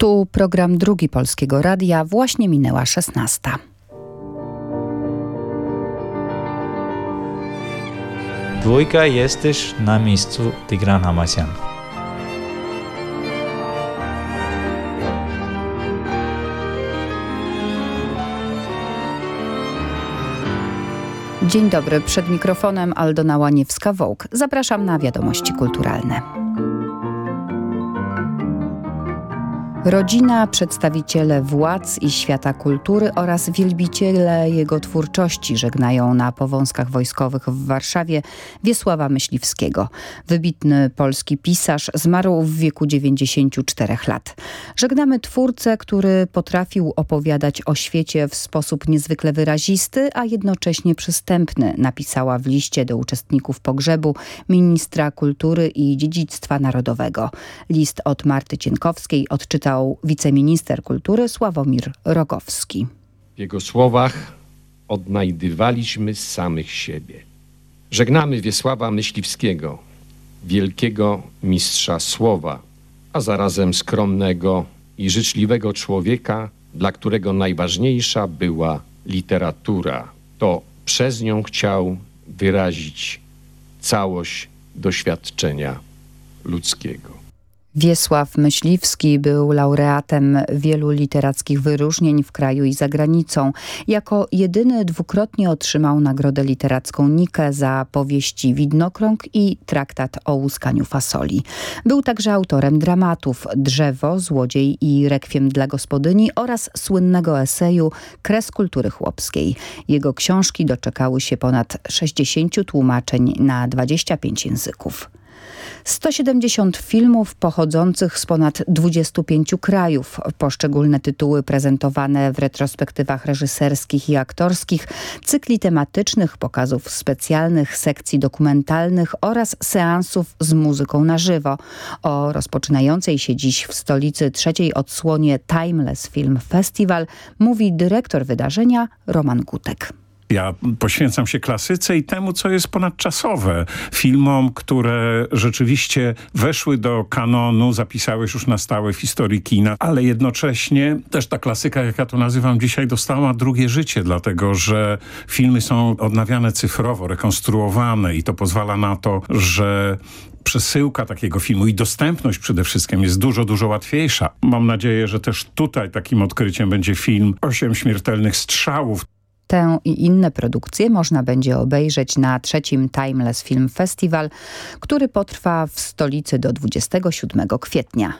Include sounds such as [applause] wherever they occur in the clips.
Tu program drugi Polskiego Radia, właśnie minęła 16. Dwójka jesteś na miejscu Tigran Hamasyan. Dzień dobry, przed mikrofonem Aldona Łaniewska-Wołk. Zapraszam na wiadomości kulturalne. Rodzina, przedstawiciele władz i świata kultury oraz wielbiciele jego twórczości żegnają na powązkach wojskowych w Warszawie Wiesława Myśliwskiego. Wybitny polski pisarz zmarł w wieku 94 lat. Żegnamy twórcę, który potrafił opowiadać o świecie w sposób niezwykle wyrazisty, a jednocześnie przystępny, napisała w liście do uczestników pogrzebu ministra kultury i dziedzictwa narodowego. List od Marty Cienkowskiej wiceminister kultury Sławomir Rogowski. W jego słowach odnajdywaliśmy samych siebie. Żegnamy Wiesława Myśliwskiego, wielkiego mistrza słowa, a zarazem skromnego i życzliwego człowieka, dla którego najważniejsza była literatura. To przez nią chciał wyrazić całość doświadczenia ludzkiego. Wiesław Myśliwski był laureatem wielu literackich wyróżnień w kraju i za granicą. Jako jedyny dwukrotnie otrzymał nagrodę literacką Nikę za powieści Widnokrąg i traktat o łuskaniu fasoli. Był także autorem dramatów Drzewo, Złodziej i Rekwiem dla gospodyni oraz słynnego eseju Kres kultury chłopskiej. Jego książki doczekały się ponad 60 tłumaczeń na 25 języków. 170 filmów pochodzących z ponad 25 krajów. Poszczególne tytuły prezentowane w retrospektywach reżyserskich i aktorskich, cykli tematycznych, pokazów specjalnych, sekcji dokumentalnych oraz seansów z muzyką na żywo. O rozpoczynającej się dziś w stolicy trzeciej odsłonie Timeless Film Festival mówi dyrektor wydarzenia Roman Gutek. Ja poświęcam się klasyce i temu, co jest ponadczasowe. Filmom, które rzeczywiście weszły do kanonu, zapisały już na stałe w historii kina, ale jednocześnie też ta klasyka, jak ja to nazywam dzisiaj, dostała drugie życie, dlatego że filmy są odnawiane cyfrowo, rekonstruowane i to pozwala na to, że przesyłka takiego filmu i dostępność przede wszystkim jest dużo, dużo łatwiejsza. Mam nadzieję, że też tutaj takim odkryciem będzie film Osiem śmiertelnych strzałów. Tę i inne produkcje można będzie obejrzeć na trzecim Timeless Film Festival, który potrwa w stolicy do 27 kwietnia.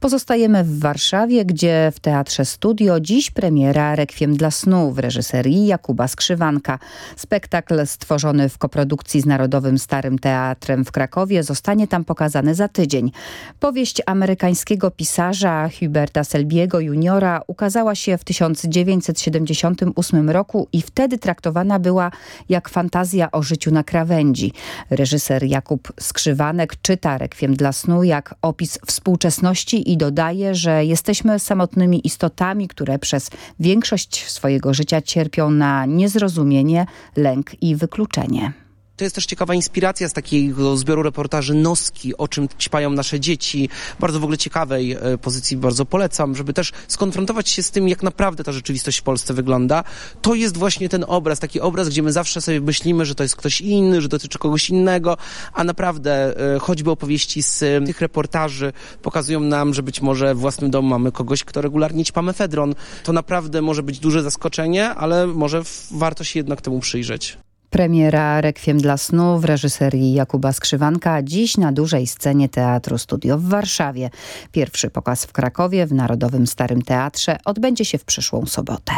Pozostajemy w Warszawie, gdzie w Teatrze Studio dziś premiera Rekwiem dla snu w reżyserii Jakuba Skrzywanka. Spektakl stworzony w koprodukcji z Narodowym Starym Teatrem w Krakowie zostanie tam pokazany za tydzień. Powieść amerykańskiego pisarza Huberta Selbiego juniora ukazała się w 1978 roku i wtedy traktowana była jak fantazja o życiu na krawędzi. Reżyser Jakub Skrzywanek czyta Rekwiem dla snu jak opis współczesności i dodaje, że jesteśmy samotnymi istotami, które przez większość swojego życia cierpią na niezrozumienie, lęk i wykluczenie. To jest też ciekawa inspiracja z takiego zbioru reportaży Noski, o czym ćpają nasze dzieci. Bardzo w ogóle ciekawej e, pozycji, bardzo polecam, żeby też skonfrontować się z tym, jak naprawdę ta rzeczywistość w Polsce wygląda. To jest właśnie ten obraz, taki obraz, gdzie my zawsze sobie myślimy, że to jest ktoś inny, że dotyczy kogoś innego, a naprawdę e, choćby opowieści z tych reportaży pokazują nam, że być może w własnym domu mamy kogoś, kto regularnie ćpa mefedron. To naprawdę może być duże zaskoczenie, ale może warto się jednak temu przyjrzeć. Premiera Rekwiem dla snu w reżyserii Jakuba Skrzywanka dziś na dużej scenie Teatru Studio w Warszawie. Pierwszy pokaz w Krakowie w Narodowym Starym Teatrze odbędzie się w przyszłą sobotę.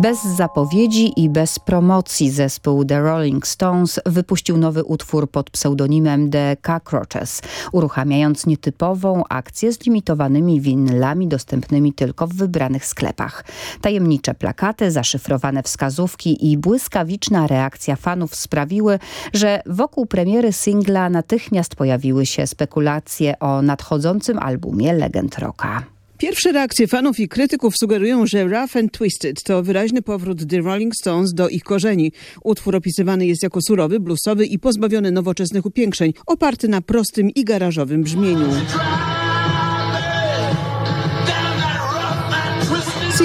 Bez zapowiedzi i bez promocji zespół The Rolling Stones wypuścił nowy utwór pod pseudonimem The Cockroaches, uruchamiając nietypową akcję z limitowanymi winylami dostępnymi tylko w wybranych sklepach. Tajemnicze plakaty, zaszyfrowane wskazówki i błyskawiczna reakcja fanów sprawiły, że wokół premiery singla natychmiast pojawiły się spekulacje o nadchodzącym albumie Legend Rocka. Pierwsze reakcje fanów i krytyków sugerują, że Rough and Twisted to wyraźny powrót The Rolling Stones do ich korzeni. Utwór opisywany jest jako surowy, bluesowy i pozbawiony nowoczesnych upiększeń, oparty na prostym i garażowym brzmieniu.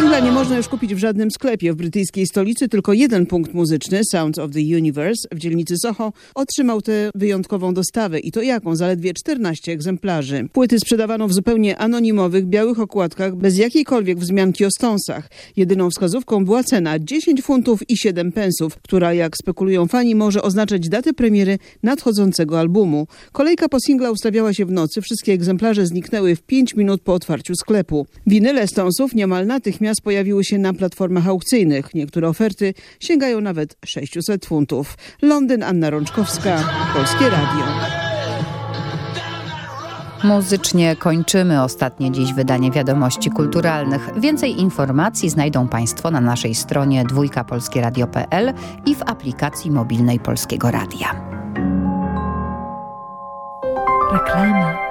Singla nie można już kupić w żadnym sklepie. W brytyjskiej stolicy tylko jeden punkt muzyczny, Sounds of the Universe, w dzielnicy Soho, otrzymał tę wyjątkową dostawę i to jaką? Zaledwie 14 egzemplarzy. Płyty sprzedawano w zupełnie anonimowych, białych okładkach, bez jakiejkolwiek wzmianki o stąsach. Jedyną wskazówką była cena 10 funtów i 7 pensów, która, jak spekulują fani, może oznaczać datę premiery nadchodzącego albumu. Kolejka po singla ustawiała się w nocy, wszystkie egzemplarze zniknęły w 5 minut po otwarciu sklepu. Winyle Stonesów niemal natychmiast pojawiły się na platformach aukcyjnych. Niektóre oferty sięgają nawet 600 funtów. Londyn, Anna Rączkowska, Polskie Radio. Muzycznie kończymy ostatnie dziś wydanie wiadomości kulturalnych. Więcej informacji znajdą Państwo na naszej stronie dwójkapolskieradio.pl i w aplikacji mobilnej Polskiego Radia. Reklama.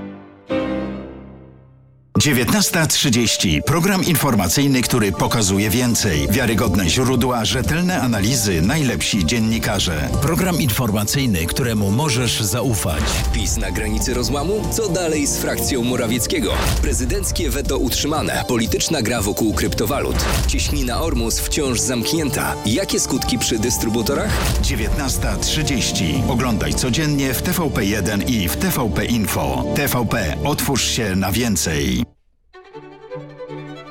19.30. Program informacyjny, który pokazuje więcej. Wiarygodne źródła, rzetelne analizy, najlepsi dziennikarze. Program informacyjny, któremu możesz zaufać. PiS na granicy rozłamu? Co dalej z frakcją Morawieckiego? Prezydenckie weto utrzymane. Polityczna gra wokół kryptowalut. Cieśnina Ormus wciąż zamknięta. Jakie skutki przy dystrybutorach? 19.30. Oglądaj codziennie w TVP1 i w TVP Info. TVP. Otwórz się na więcej.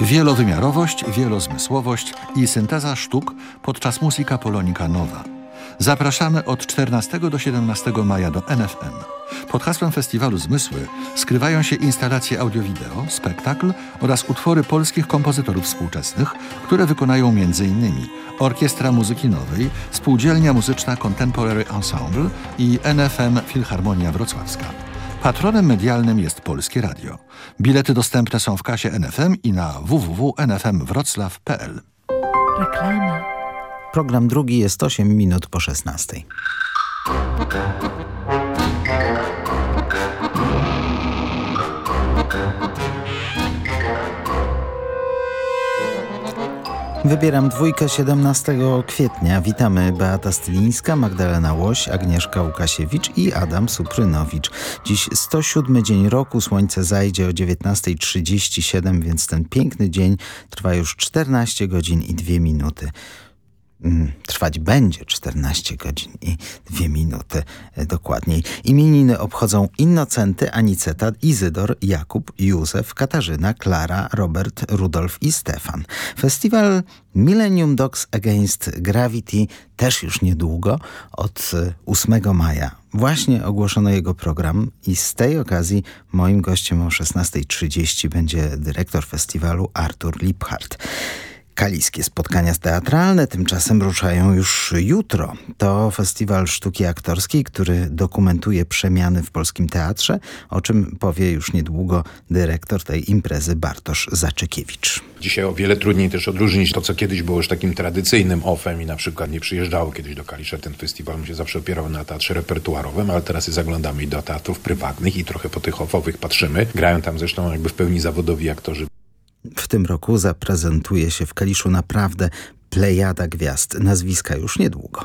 Wielowymiarowość, wielozmysłowość i synteza sztuk podczas Musika Polonika Nowa. Zapraszamy od 14 do 17 maja do NFM. Pod hasłem festiwalu Zmysły skrywają się instalacje audio-wideo, spektakl oraz utwory polskich kompozytorów współczesnych, które wykonają m.in. Orkiestra Muzyki Nowej, Spółdzielnia Muzyczna Contemporary Ensemble i NFM Filharmonia Wrocławska. Patronem medialnym jest Polskie Radio. Bilety dostępne są w kasie NFM i na www.nfmwroclaw.pl. Reklama. Program drugi jest 8 minut po 16. Wybieram dwójkę 17 kwietnia. Witamy Beata Stylińska, Magdalena Łoś, Agnieszka Łukasiewicz i Adam Suprynowicz. Dziś 107 dzień roku, słońce zajdzie o 19.37, więc ten piękny dzień trwa już 14 godzin i 2 minuty trwać będzie 14 godzin i 2 minuty dokładniej. Imieniny obchodzą Innocenty, Aniceta, Izydor, Jakub, Józef, Katarzyna, Klara, Robert, Rudolf i Stefan. Festiwal Millennium Dogs Against Gravity też już niedługo, od 8 maja. Właśnie ogłoszono jego program i z tej okazji moim gościem o 16.30 będzie dyrektor festiwalu Artur Liphart. Kaliskie spotkania teatralne tymczasem ruszają już jutro. To festiwal sztuki aktorskiej, który dokumentuje przemiany w polskim teatrze, o czym powie już niedługo dyrektor tej imprezy Bartosz Zaczykiewicz. Dzisiaj o wiele trudniej też odróżnić to, co kiedyś było już takim tradycyjnym ofem i na przykład nie przyjeżdżało kiedyś do Kalisza. Ten festiwal się zawsze opierał na teatrze repertuarowym, ale teraz zaglądamy i do teatrów prywatnych i trochę po tych ofowych patrzymy. Grają tam zresztą jakby w pełni zawodowi aktorzy. W tym roku zaprezentuje się w Kaliszu naprawdę plejada gwiazd. Nazwiska już niedługo.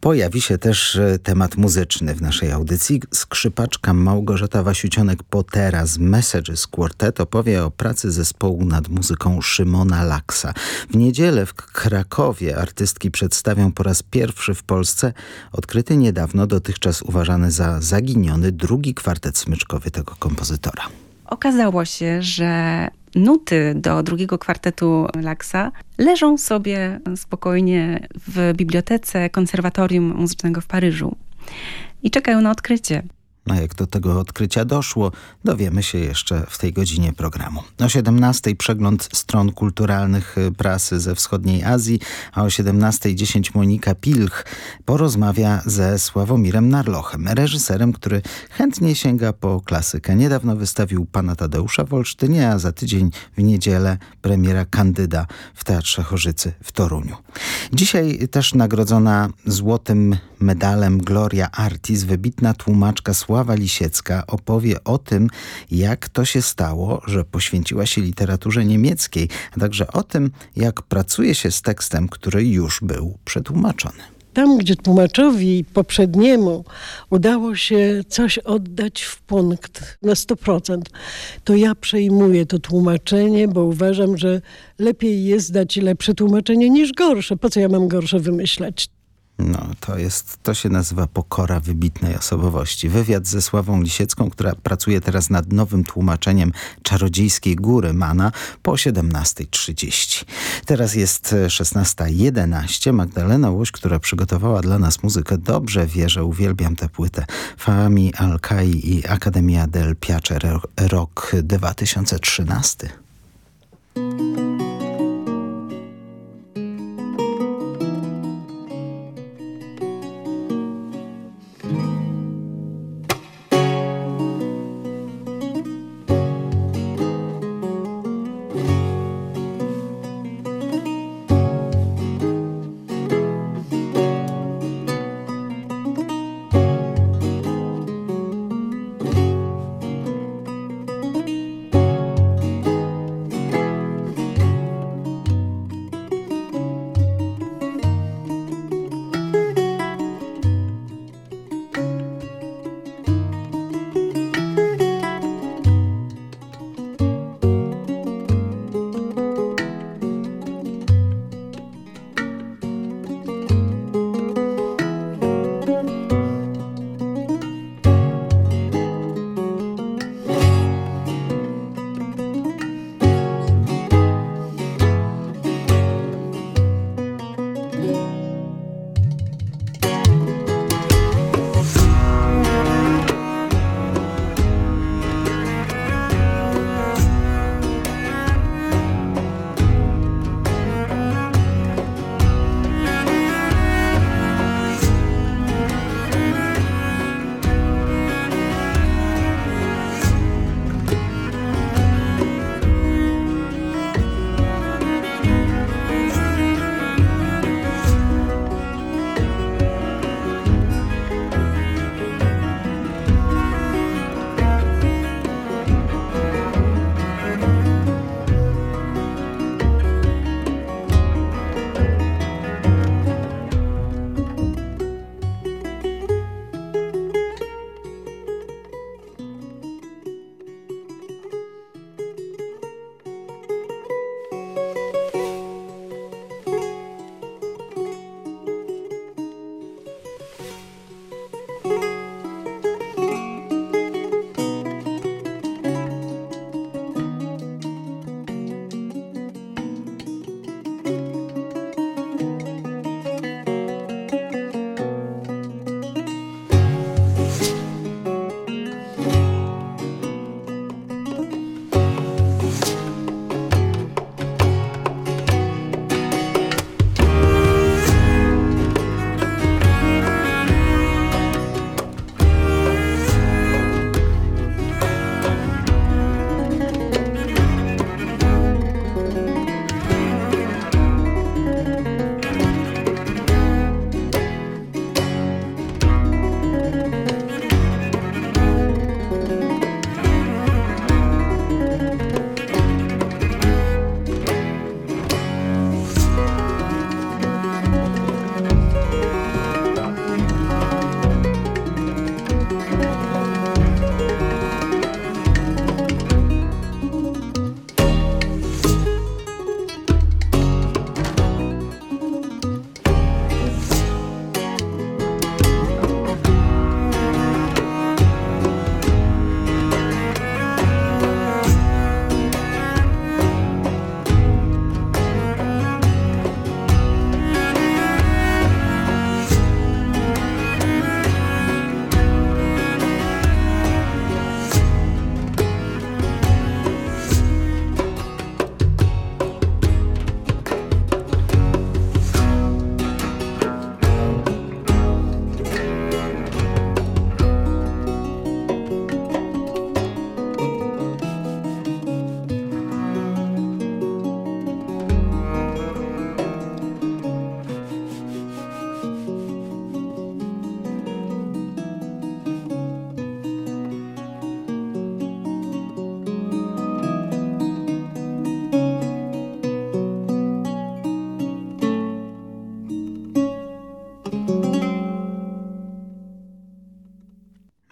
Pojawi się też e, temat muzyczny w naszej audycji. Skrzypaczka Małgorzata Wasiucionek-Potera z Messages Quartet opowie o pracy zespołu nad muzyką Szymona Laksa. W niedzielę w Krakowie artystki przedstawią po raz pierwszy w Polsce odkryty niedawno, dotychczas uważany za zaginiony drugi kwartet smyczkowy tego kompozytora. Okazało się, że nuty do drugiego kwartetu Laksa leżą sobie spokojnie w bibliotece Konserwatorium Muzycznego w Paryżu i czekają na odkrycie. A jak do tego odkrycia doszło, dowiemy się jeszcze w tej godzinie programu. O 17 przegląd stron kulturalnych y, prasy ze wschodniej Azji, a o 17.10 Monika Pilch porozmawia ze Sławomirem Narlochem, reżyserem, który chętnie sięga po klasykę. Niedawno wystawił pana Tadeusza w Olsztynie, a za tydzień w niedzielę premiera Kandyda w Teatrze Chorzycy w Toruniu. Dzisiaj też nagrodzona złotym medalem Gloria Artis, wybitna tłumaczka Sława Lisiecka opowie o tym, jak to się stało, że poświęciła się literaturze niemieckiej, a także o tym, jak pracuje się z tekstem, który już był przetłumaczony. Tam, gdzie tłumaczowi poprzedniemu udało się coś oddać w punkt na 100%, to ja przejmuję to tłumaczenie, bo uważam, że lepiej jest dać lepsze tłumaczenie niż gorsze. Po co ja mam gorsze wymyślać? No, to jest, to się nazywa pokora wybitnej osobowości. Wywiad ze Sławą Lisiecką, która pracuje teraz nad nowym tłumaczeniem Czarodziejskiej Góry Mana po 17.30. Teraz jest 16.11. Magdalena Łoś, która przygotowała dla nas muzykę Dobrze wie, że uwielbiam tę płytę. Fami Al-Kai i Akademia del Piace rok 2013.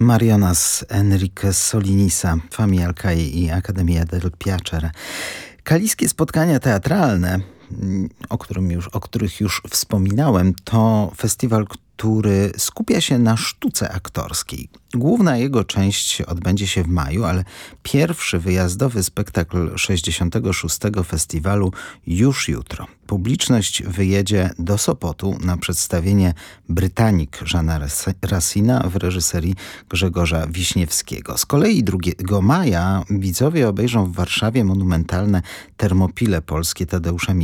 Marionas Enrique Solinisa, Alcaí i Academia del Piacere. Kaliskie spotkania teatralne, o, którym już, o których już wspominałem, to festiwal, który skupia się na sztuce aktorskiej. Główna jego część odbędzie się w maju, ale pierwszy wyjazdowy spektakl 66. festiwalu już jutro. Publiczność wyjedzie do Sopotu na przedstawienie Brytanik Żana Racina w reżyserii Grzegorza Wiśniewskiego. Z kolei 2 maja widzowie obejrzą w Warszawie monumentalne Termopile polskie Tadeusza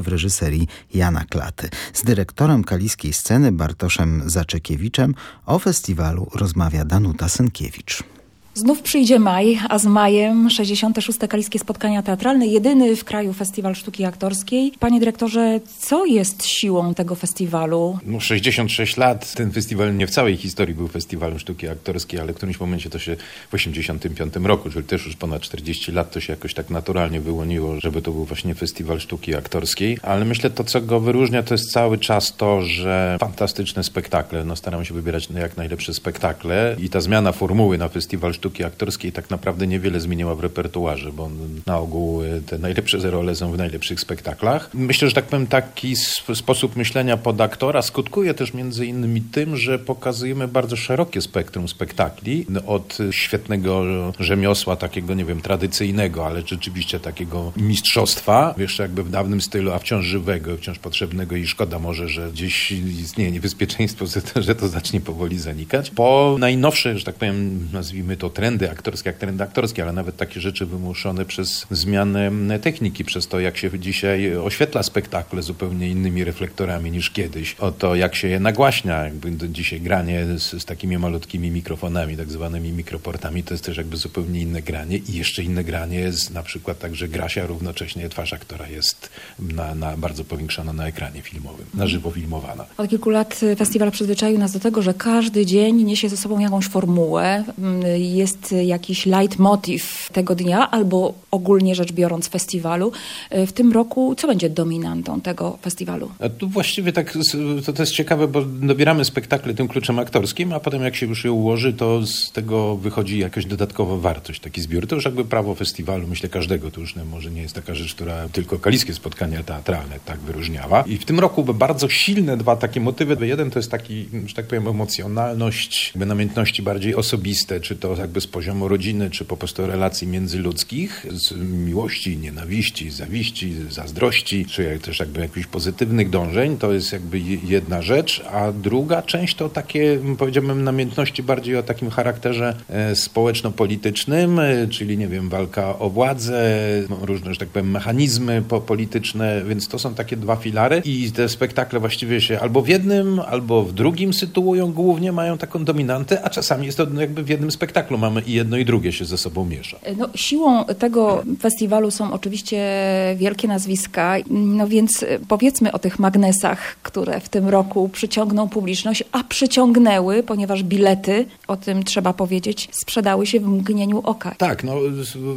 W reżyserii Jana Klaty. Z dyrektorem kaliskiej sceny Bartoszem Zaczekiewiczem o festiwalu rozmawia Danuta Sękiewicz. Znów przyjdzie maj, a z majem 66. Kaliskie Spotkania Teatralne, jedyny w kraju festiwal sztuki aktorskiej. Panie dyrektorze, co jest siłą tego festiwalu? No 66 lat. Ten festiwal nie w całej historii był festiwalem sztuki aktorskiej, ale w którymś momencie to się w 85 roku, czyli też już ponad 40 lat, to się jakoś tak naturalnie wyłoniło, żeby to był właśnie festiwal sztuki aktorskiej. Ale myślę, to co go wyróżnia, to jest cały czas to, że fantastyczne spektakle. No staram się wybierać jak najlepsze spektakle i ta zmiana formuły na festiwal sztuki aktorskiej tak naprawdę niewiele zmieniła w repertuarze, bo na ogół e, te najlepsze role są w najlepszych spektaklach. Myślę, że tak powiem, taki sposób myślenia pod aktora skutkuje też między innymi tym, że pokazujemy bardzo szerokie spektrum spektakli, od świetnego rzemiosła, takiego, nie wiem, tradycyjnego, ale rzeczywiście takiego mistrzostwa, jeszcze jakby w dawnym stylu, a wciąż żywego, wciąż potrzebnego i szkoda może, że gdzieś istnieje niebezpieczeństwo, [laughs] że to zacznie powoli zanikać. Po najnowsze, że tak powiem, nazwijmy to trendy aktorskie, jak trendy aktorskie, ale nawet takie rzeczy wymuszone przez zmianę techniki, przez to, jak się dzisiaj oświetla spektakle zupełnie innymi reflektorami niż kiedyś, o to, jak się je nagłaśnia, jakby dzisiaj granie z, z takimi malutkimi mikrofonami, tak zwanymi mikroportami, to jest też jakby zupełnie inne granie i jeszcze inne granie jest na przykład tak, że równocześnie twarz aktora jest na, na bardzo powiększona na ekranie filmowym, na żywo filmowana. Od kilku lat festiwal przyzwyczaił nas do tego, że każdy dzień niesie ze sobą jakąś formułę, jest jakiś leitmotiv tego dnia, albo ogólnie rzecz biorąc festiwalu. E, w tym roku co będzie dominantą tego festiwalu? A tu właściwie tak, to, to jest ciekawe, bo dobieramy spektakle tym kluczem aktorskim, a potem jak się już je ułoży, to z tego wychodzi jakaś dodatkowa wartość, taki zbiór. To już jakby prawo festiwalu, myślę każdego, to już nie, może nie jest taka rzecz, która tylko kaliskie spotkania teatralne tak wyróżniała. I w tym roku bardzo silne dwa takie motywy. Jeden to jest taki, że tak powiem, emocjonalność, namiętności bardziej osobiste, czy to jakby z poziomu rodziny, czy po prostu relacji międzyludzkich, z miłości, nienawiści, zawiści, zazdrości, czy też jakby jakichś pozytywnych dążeń, to jest jakby jedna rzecz, a druga część to takie, powiedziałbym, namiętności bardziej o takim charakterze e, społeczno-politycznym, e, czyli nie wiem, walka o władzę, no, różne, że tak powiem, mechanizmy polityczne, więc to są takie dwa filary i te spektakle właściwie się albo w jednym, albo w drugim sytuują głównie, mają taką dominantę, a czasami jest to jakby w jednym spektaklu mamy i jedno i drugie się ze sobą miesza. No, siłą tego festiwalu są oczywiście wielkie nazwiska, no więc powiedzmy o tych magnesach, które w tym roku przyciągną publiczność, a przyciągnęły, ponieważ bilety, o tym trzeba powiedzieć, sprzedały się w mgnieniu oka. Tak, no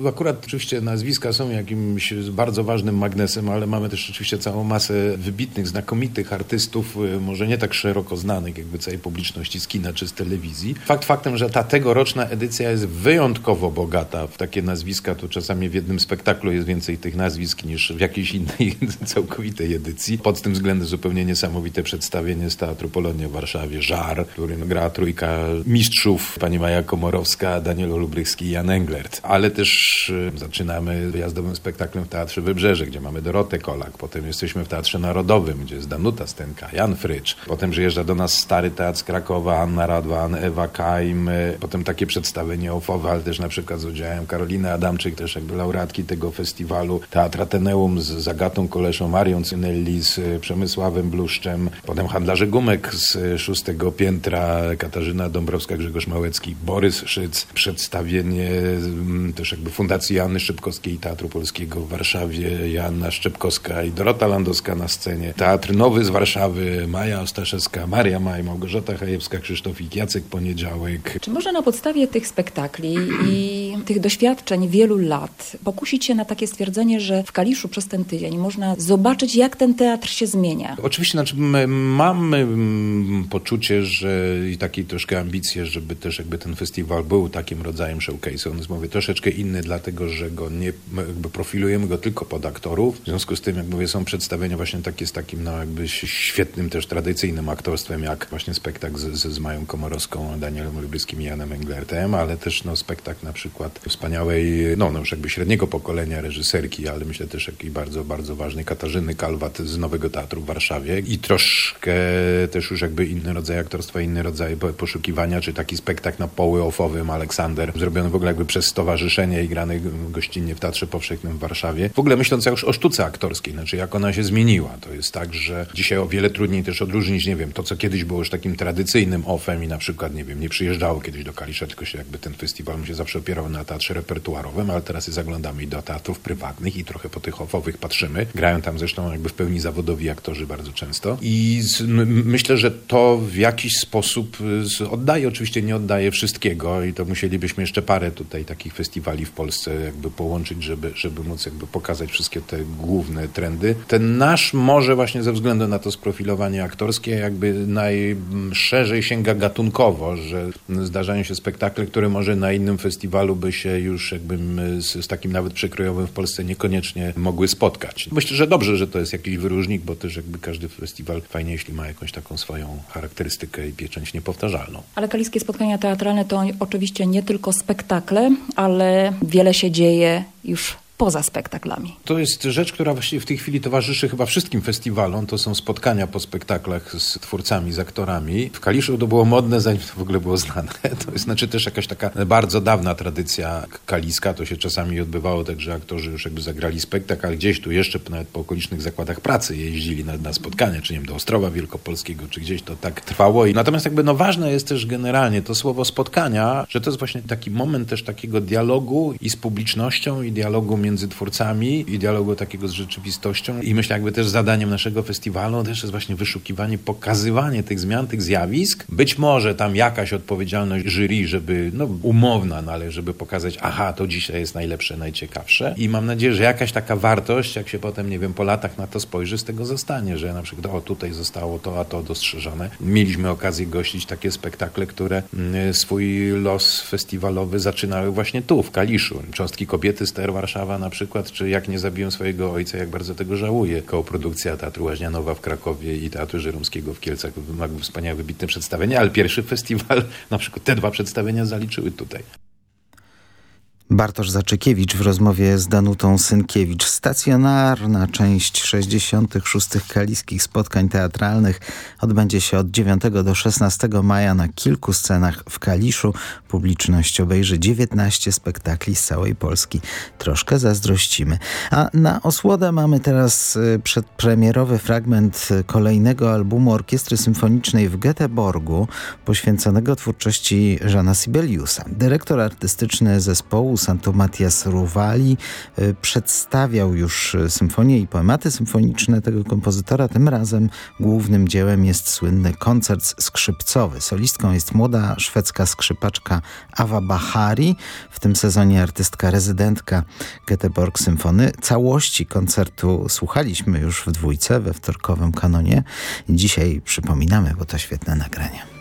akurat oczywiście nazwiska są jakimś bardzo ważnym magnesem, ale mamy też oczywiście całą masę wybitnych, znakomitych artystów, może nie tak szeroko znanych jakby całej publiczności z kina czy z telewizji. Fakt faktem, że ta tegoroczna edycja jest wyjątkowo bogata w takie nazwiska, to czasami w jednym spektaklu jest więcej tych nazwisk niż w jakiejś innej [laughs] całkowitej edycji. Pod tym względem zupełnie niesamowite przedstawienie z Teatru Polonia w Warszawie, Żar, który gra trójka mistrzów, pani Maja Komorowska, Daniel Olubrychski i Jan Englert. Ale też e, zaczynamy wyjazdowym spektaklem w Teatrze Wybrzeże, gdzie mamy Dorotę Kolak. Potem jesteśmy w Teatrze Narodowym, gdzie jest Danuta Stenka, Jan Frycz. Potem przyjeżdża do nas Stary Teatr z Krakowa, Anna Radwan, Ewa Kajm. Potem takie przedstawienie ofowe, ale też na przykład z udziałem Karoliny Adamczyk, też jakby laureatki tego festiwalu, Teatr Ateneum z Zagatą Koleszą, Marią Cynelli, z Przemysławem Bluszczem, potem Handlarze Gumek z szóstego piętra, Katarzyna Dąbrowska, Grzegorz Małecki, Borys Szyc, przedstawienie mm, też jakby Fundacji Janny Szczepkowskiej Teatru Polskiego w Warszawie, Joanna Szczepkowska i Dorota Landowska na scenie, Teatr Nowy z Warszawy, Maja Ostaszewska, Maria Maj, Małgorzata Chajewska, Krzysztofik, Jacek Poniedziałek. Czy może na podstawie tych spektakli i tych doświadczeń wielu lat pokusić się na takie stwierdzenie, że w Kaliszu przez ten tydzień można zobaczyć, jak ten teatr się zmienia. Oczywiście, znaczy my mamy mm, poczucie, że i takie troszkę ambicje, żeby też jakby ten festiwal był takim rodzajem showcase'u. On jest, mówię, troszeczkę inny, dlatego, że go nie, jakby profilujemy go tylko pod aktorów. W związku z tym, jak mówię, są przedstawienia właśnie takie z takim, no jakby świetnym też tradycyjnym aktorstwem, jak właśnie spektakl z, z, Mają Komorowską, Danielem Rybyskim i Janem Englertem, ale też no spektakl na przykład wspaniałej, no, no już jakby średniego pokolenia reżyserki, ale myślę też jakiej bardzo, bardzo ważnej Katarzyny Kalwat z Nowego Teatru w Warszawie i troszkę też już jakby inny rodzaj aktorstwa, inny rodzaj poszukiwania, czy taki spektakl na poły ofowym Aleksander, zrobiony w ogóle jakby przez stowarzyszenie i grany gościnnie w Teatrze Powszechnym w Warszawie. W ogóle myśląc już o sztuce aktorskiej, znaczy jak ona się zmieniła. To jest tak, że dzisiaj o wiele trudniej też odróżnić, nie wiem, to co kiedyś było już takim tradycyjnym ofem i na przykład, nie wiem, nie przyjeżdżało kiedyś do Kalisza, tylko się jakby ten festiwal się zawsze opierał na teatrze repertuarowym, ale teraz zaglądamy i do teatrów prywatnych i trochę po tych ofowych patrzymy. Grają tam zresztą jakby w pełni zawodowi aktorzy bardzo często. I z, myślę, że to w jakiś sposób z, oddaje, oczywiście nie oddaje wszystkiego i to musielibyśmy jeszcze parę tutaj takich festiwali w Polsce jakby połączyć, żeby, żeby móc jakby pokazać wszystkie te główne trendy. Ten nasz może właśnie ze względu na to sprofilowanie aktorskie jakby najszerzej sięga gatunkowo, że zdarzają się spektakle, które może na innym festiwalu by się już jakby z, z takim nawet przekrojowym w Polsce niekoniecznie mogły spotkać. Myślę, że dobrze, że to jest jakiś wyróżnik, bo też jakby każdy festiwal fajnie, jeśli ma jakąś taką swoją charakterystykę i pieczęć niepowtarzalną. Ale kaliskie spotkania teatralne to oczywiście nie tylko spektakle, ale wiele się dzieje już poza spektaklami. To jest rzecz, która właściwie w tej chwili towarzyszy chyba wszystkim festiwalom. To są spotkania po spektaklach z twórcami, z aktorami. W Kaliszu to było modne, zanim to w ogóle było znane. [laughs] To jest znaczy też jakaś taka bardzo dawna tradycja kaliska. To się czasami odbywało tak, że aktorzy już jakby zagrali spektakl, ale gdzieś tu jeszcze nawet po okolicznych zakładach pracy jeździli na, na spotkania, czy nie wiem, do Ostrowa Wielkopolskiego, czy gdzieś to tak trwało. I natomiast jakby no ważne jest też generalnie to słowo spotkania, że to jest właśnie taki moment też takiego dialogu i z publicznością, i dialogu między twórcami i dialogu takiego z rzeczywistością. I myślę, jakby też zadaniem naszego festiwalu też jest właśnie wyszukiwanie, pokazywanie tych zmian, tych zjawisk. Być może tam jakaś odpowiedzialność jury, żeby, no umowna, no ale żeby pokazać, aha, to dzisiaj jest najlepsze, najciekawsze. I mam nadzieję, że jakaś taka wartość, jak się potem, nie wiem, po latach na to spojrzy, z tego zostanie, że na przykład, o tutaj zostało to, a to dostrzeżone. Mieliśmy okazję gościć takie spektakle, które mm, swój los festiwalowy zaczynały właśnie tu, w Kaliszu. Cząstki kobiety, Ster Warszawa na przykład, czy Jak nie zabiłem swojego ojca, jak bardzo tego żałuję. Kooprodukcja Teatru Łaźnianowa w Krakowie i Teatru Żeromskiego w Kielcach. Wspaniałe, wybitne przedstawienia, ale pierwszy festiwal, [laughs] na przykład te dwa przedstawienia zaliczyły tutaj. Bartosz Zaczykiewicz w rozmowie z Danutą Synkiewicz. Stacjonarna część 66. kaliskich spotkań teatralnych odbędzie się od 9 do 16 maja na kilku scenach w Kaliszu. Publiczność obejrzy 19 spektakli z całej Polski. Troszkę zazdrościmy. A na osłodę mamy teraz y, przedpremierowy fragment kolejnego albumu Orkiestry Symfonicznej w Göteborgu poświęconego twórczości Żana Sibeliusa. Dyrektor artystyczny zespołu Santo Matias Ruwali y, przedstawiał już y, symfonię i poematy symfoniczne tego kompozytora. Tym razem głównym dziełem jest słynny koncert skrzypcowy. Solistką jest młoda szwedzka skrzypaczka Awa Bahari. W tym sezonie artystka rezydentka Göteborg Symfony. Całości koncertu słuchaliśmy już w dwójce we wtorkowym kanonie. Dzisiaj przypominamy, bo to świetne nagranie.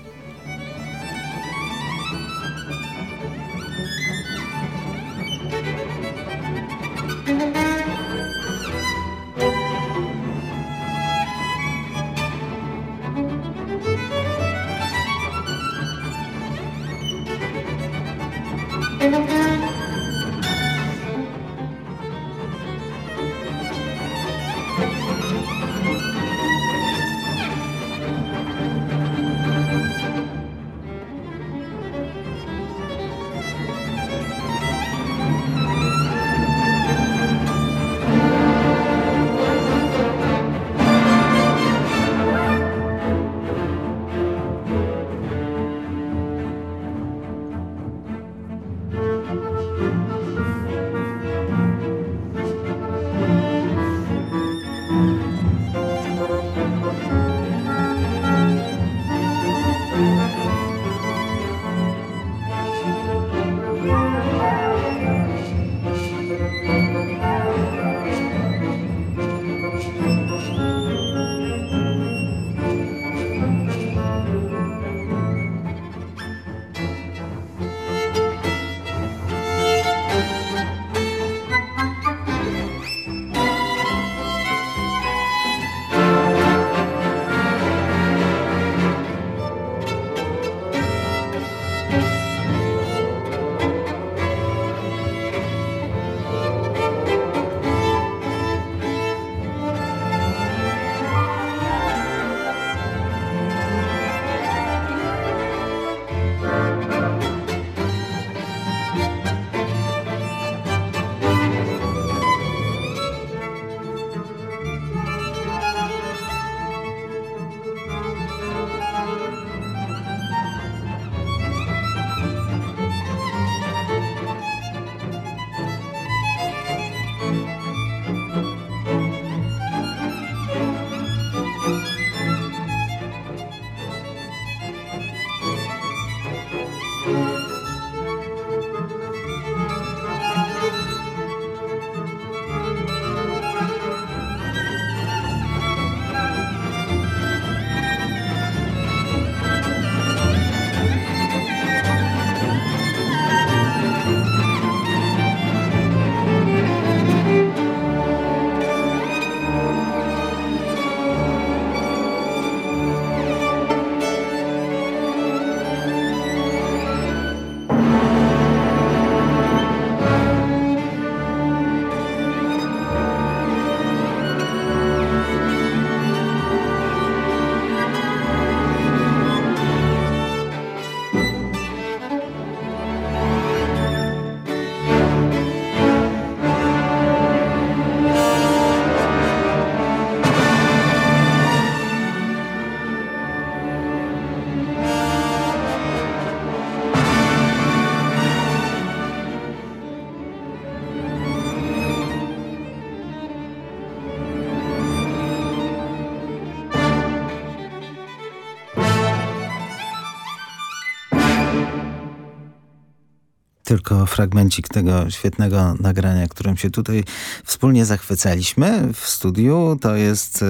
Tylko fragmencik tego świetnego nagrania, którym się tutaj wspólnie zachwycaliśmy w studiu. To jest, y,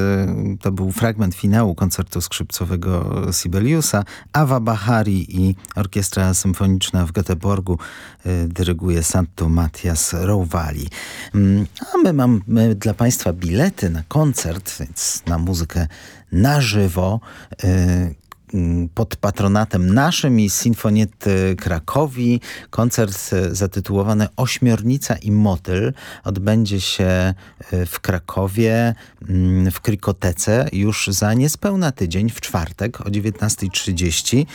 to był fragment finału koncertu skrzypcowego Sibeliusa. Awa Bahari i Orkiestra Symfoniczna w Göteborgu y, dyryguje Santo Matias Rouvali. Mm, a my mamy dla Państwa bilety na koncert, więc na muzykę na żywo y, pod patronatem naszym i Sinfoniety Krakowi. Koncert zatytułowany Ośmiornica i Motyl odbędzie się w Krakowie w Krikotece już za niespełna tydzień w czwartek o 19.30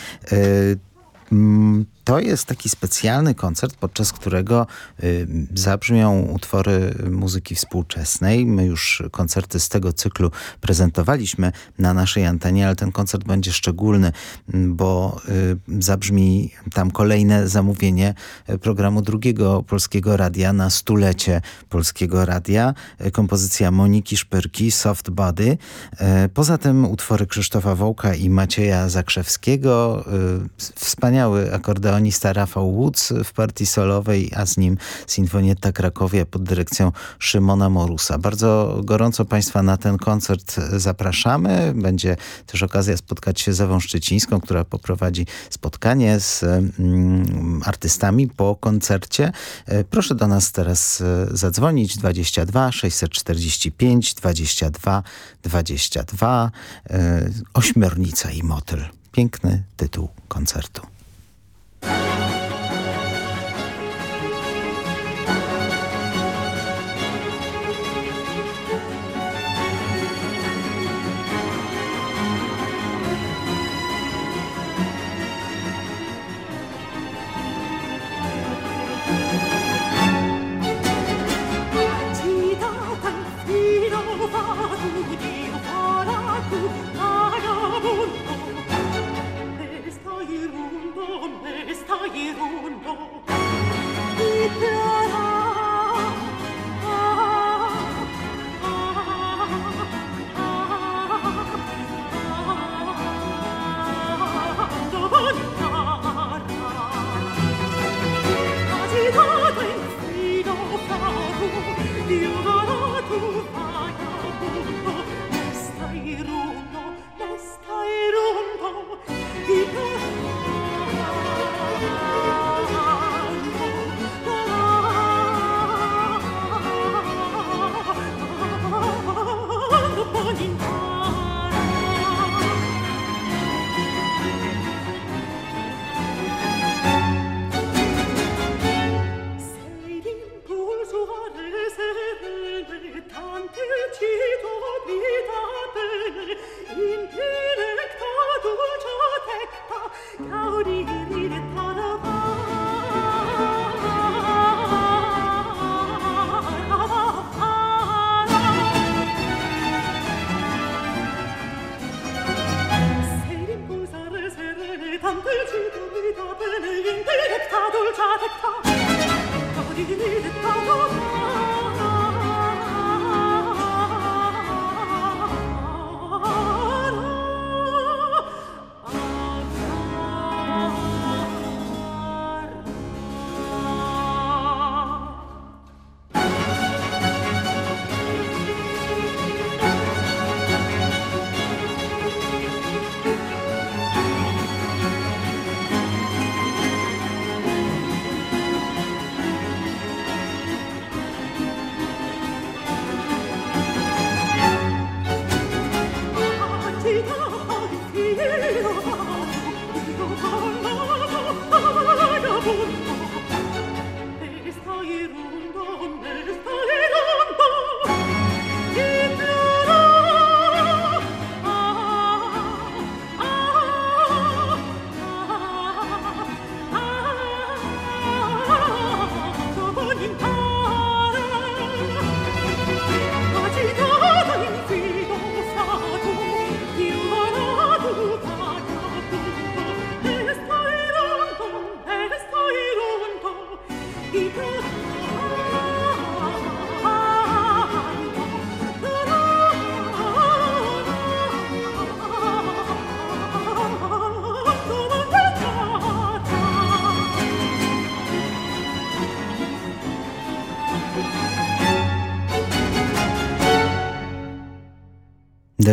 to jest taki specjalny koncert, podczas którego y, zabrzmią utwory muzyki współczesnej. My już koncerty z tego cyklu prezentowaliśmy na naszej antenie, ale ten koncert będzie szczególny, bo y, zabrzmi tam kolejne zamówienie programu drugiego Polskiego Radia na stulecie Polskiego Radia. Kompozycja Moniki Szpyrki, Soft Body. Poza tym utwory Krzysztofa Wołka i Macieja Zakrzewskiego. Wspaniały akordeon akordeonista Rafał Woods w partii solowej, a z nim Sinfonietta Krakowia pod dyrekcją Szymona Morusa. Bardzo gorąco Państwa na ten koncert zapraszamy. Będzie też okazja spotkać się z Ewą Szczecińską, która poprowadzi spotkanie z mm, artystami po koncercie. E, proszę do nas teraz e, zadzwonić 22 645 22 22 Ośmiornica i motyl. Piękny tytuł koncertu. you.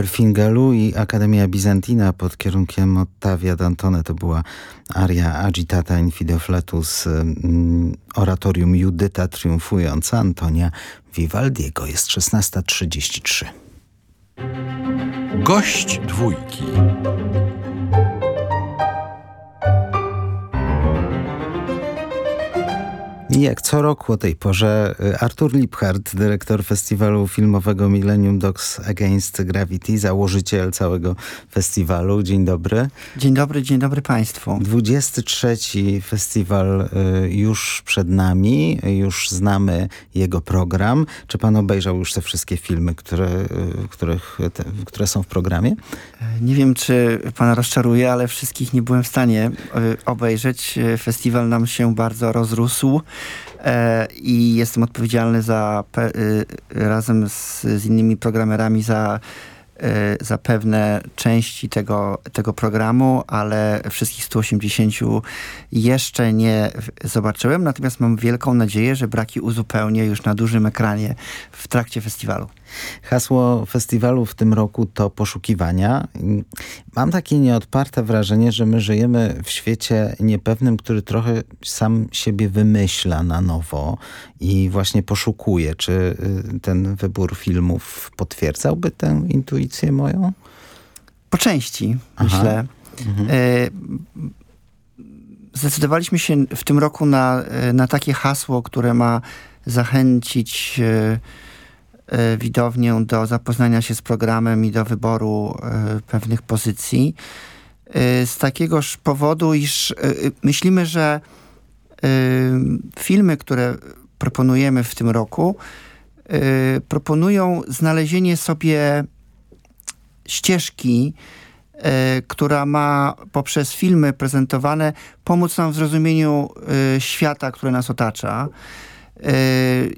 Fingelu i Akademia Bizantina pod kierunkiem Ottavia Dantone. To była aria Agitata Infidofletus mm, oratorium Judyta triumfująca Antonia Vivaldiego. Jest 16.33. Gość dwójki. I jak co roku o tej porze y, Artur Liphart, dyrektor festiwalu filmowego Millennium Dogs Against Gravity, założyciel całego festiwalu. Dzień dobry. Dzień dobry, dzień dobry Państwu. 23 festiwal y, już przed nami, już znamy jego program. Czy pan obejrzał już te wszystkie filmy, które, y, których, te, które są w programie? Nie wiem, czy pana rozczaruje, ale wszystkich nie byłem w stanie obejrzeć. Festiwal nam się bardzo rozrósł i jestem odpowiedzialny za razem z, z innymi programerami za za pewne części tego, tego programu, ale wszystkich 180 jeszcze nie zobaczyłem, natomiast mam wielką nadzieję, że braki uzupełnię już na dużym ekranie w trakcie festiwalu. Hasło festiwalu w tym roku to poszukiwania. Mam takie nieodparte wrażenie, że my żyjemy w świecie niepewnym, który trochę sam siebie wymyśla na nowo i właśnie poszukuje. Czy y, ten wybór filmów potwierdzałby tę intuicję moją? Po części, Aha. myślę. Mhm. E, zdecydowaliśmy się w tym roku na, e, na takie hasło, które ma zachęcić e, widownię do zapoznania się z programem i do wyboru e, pewnych pozycji. E, z takiegoż powodu, iż myślimy, że filmy, które proponujemy w tym roku, proponują znalezienie sobie ścieżki, która ma poprzez filmy prezentowane pomóc nam w zrozumieniu świata, który nas otacza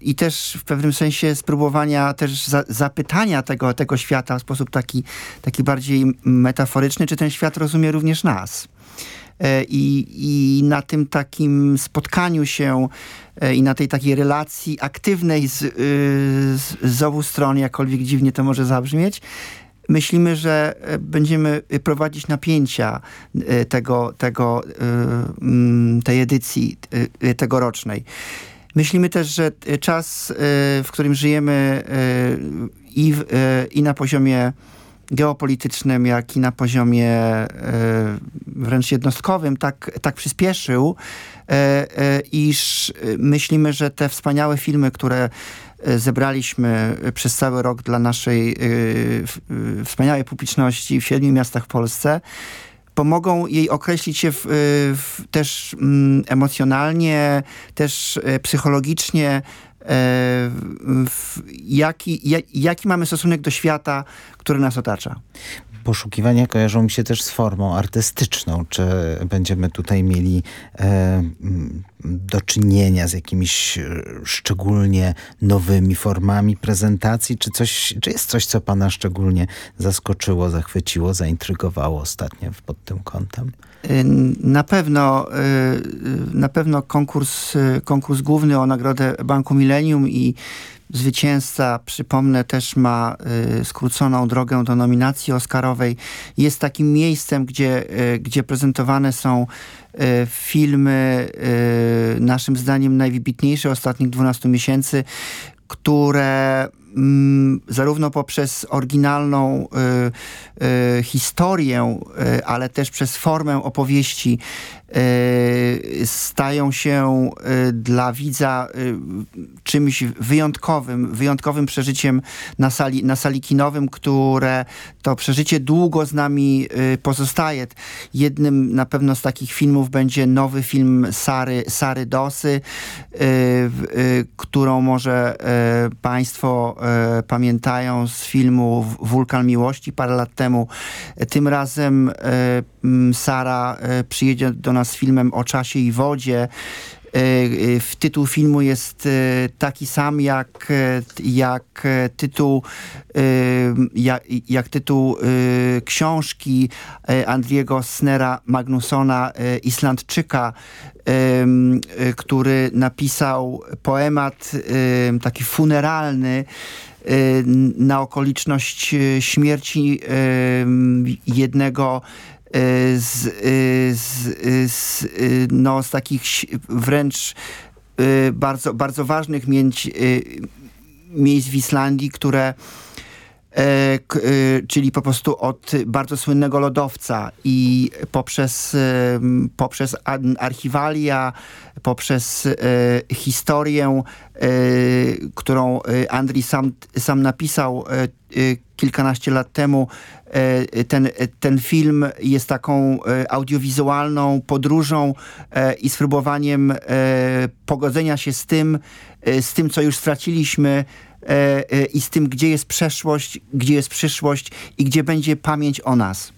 i też w pewnym sensie spróbowania też za, zapytania tego, tego świata w sposób taki, taki bardziej metaforyczny, czy ten świat rozumie również nas. E, I, I na tym takim spotkaniu się e, i na tej takiej relacji aktywnej z, z, z obu stron, jakkolwiek dziwnie to może zabrzmieć, myślimy, że będziemy prowadzić napięcia tego, tego, mm, tej edycji tegorocznej. Myślimy też, że e, czas, e, w którym żyjemy e, i, w, i na poziomie geopolitycznym, jak i na poziomie wręcz jednostkowym tak, tak przyspieszył, iż myślimy, że te wspaniałe filmy, które zebraliśmy przez cały rok dla naszej wspaniałej publiczności w siedmiu miastach w Polsce, pomogą jej określić się w, y, w, też mm, emocjonalnie, też e, psychologicznie, e, w, jaki, jaki mamy stosunek do świata, który nas otacza poszukiwania kojarzą mi się też z formą artystyczną. Czy będziemy tutaj mieli e, do czynienia z jakimiś e, szczególnie nowymi formami prezentacji? Czy, coś, czy jest coś, co pana szczególnie zaskoczyło, zachwyciło, zaintrygowało ostatnio pod tym kątem? Y, na pewno, y, na pewno konkurs, y, konkurs główny o nagrodę Banku Millennium i Zwycięzca, przypomnę, też ma y, skróconą drogę do nominacji Oscarowej. Jest takim miejscem, gdzie, y, gdzie prezentowane są y, filmy, y, naszym zdaniem najwybitniejsze ostatnich 12 miesięcy, które mm, zarówno poprzez oryginalną y, y, historię, y, ale też przez formę opowieści Y, stają się y, dla widza y, czymś wyjątkowym, wyjątkowym przeżyciem na sali, na sali kinowym, które to przeżycie długo z nami pozostaje. Jednym na pewno z takich filmów będzie nowy film Sary, Sary Dosy, którą może Państwo pamiętają z filmu Wulkan Miłości parę lat temu. Tym razem Sara przyjedzie do nas z filmem o czasie i wodzie. E, e, w tytuł filmu jest e, taki sam jak, jak tytuł jak, jak tytuł książki Andriego Snera Magnusona, Islandczyka, który napisał poemat taki funeralny na okoliczność śmierci jednego z, z, z, no, z takich wręcz bardzo, bardzo ważnych miejsc, miejsc w Islandii, które czyli po prostu od bardzo słynnego lodowca i poprzez, e, poprzez archiwalia, poprzez historię, którą Andrii sam, sam napisał kilkanaście lat temu, ten, ten film jest taką audiowizualną podróżą i spróbowaniem pogodzenia się z tym, z tym, co już straciliśmy, E, e, i z tym, gdzie jest przeszłość, gdzie jest przyszłość i gdzie będzie pamięć o nas.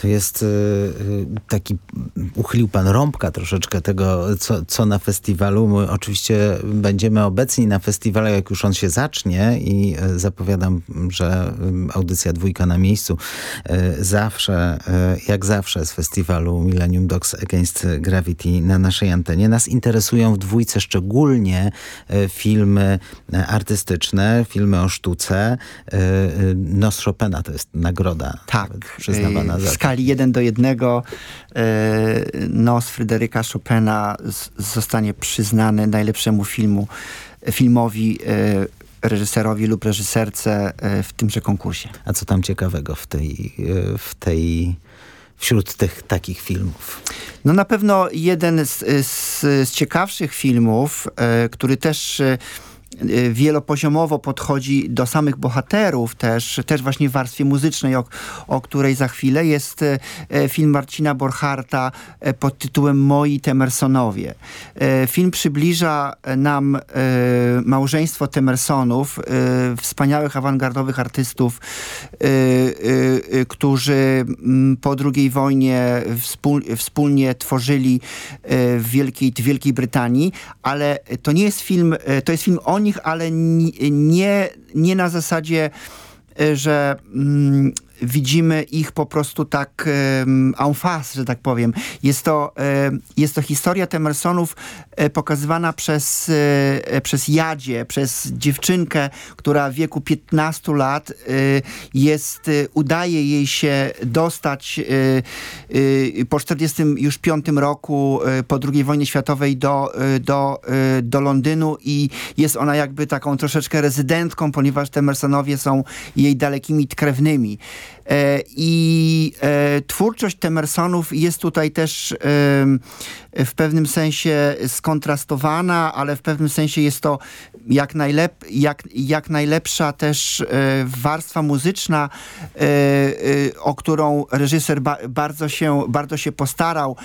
To jest y, y, taki, uchylił pan rąbka troszeczkę tego, co, co na festiwalu. My oczywiście będziemy obecni na festiwalu, jak już on się zacznie i y, zapowiadam, że audycja dwójka na miejscu zawsze, jak zawsze z festiwalu Millennium Dogs Against Gravity na naszej antenie. Nas interesują w dwójce szczególnie filmy artystyczne, filmy o sztuce. Nos Chopina to jest nagroda tak, przyznawana za skali 1 do 1 e, nos Fryderyka Chopina zostanie przyznany najlepszemu filmu, filmowi e, reżyserowi lub reżyserce e, w tymże konkursie. A co tam ciekawego w tej, w tej wśród tych takich filmów? No na pewno jeden z, z, z ciekawszych filmów, który też wielopoziomowo podchodzi do samych bohaterów też, też właśnie w warstwie muzycznej, o, o której za chwilę jest y, y, film Marcina Borcharta pod tytułem Moi Temersonowie. Film przybliża nam małżeństwo Temersonów, wspaniałych awangardowych artystów, którzy mm, po II wojnie wspólnie tworzyli w Wielkiej, Wielkiej Brytanii, ale to nie jest film, to jest film o nich, ale nie, nie na zasadzie, e, że mm, widzimy ich po prostu tak en face, że tak powiem. Jest to, um, jest to historia Temersonów um, pokazywana przez, przez Jadzie, przez dziewczynkę, która w wieku 15 lat jest, udaje jej się dostać po 45 roku po II wojnie światowej do, do, do Londynu i jest ona jakby taką troszeczkę rezydentką, ponieważ Temersonowie są jej dalekimi krewnymi. E, I e, twórczość Temersonów jest tutaj też w pewnym sensie skontrastowana, ale w pewnym sensie jest to jak, najlep jak, jak najlepsza też e, warstwa muzyczna, o którą reżyser ba bardzo, się, bardzo się postarał,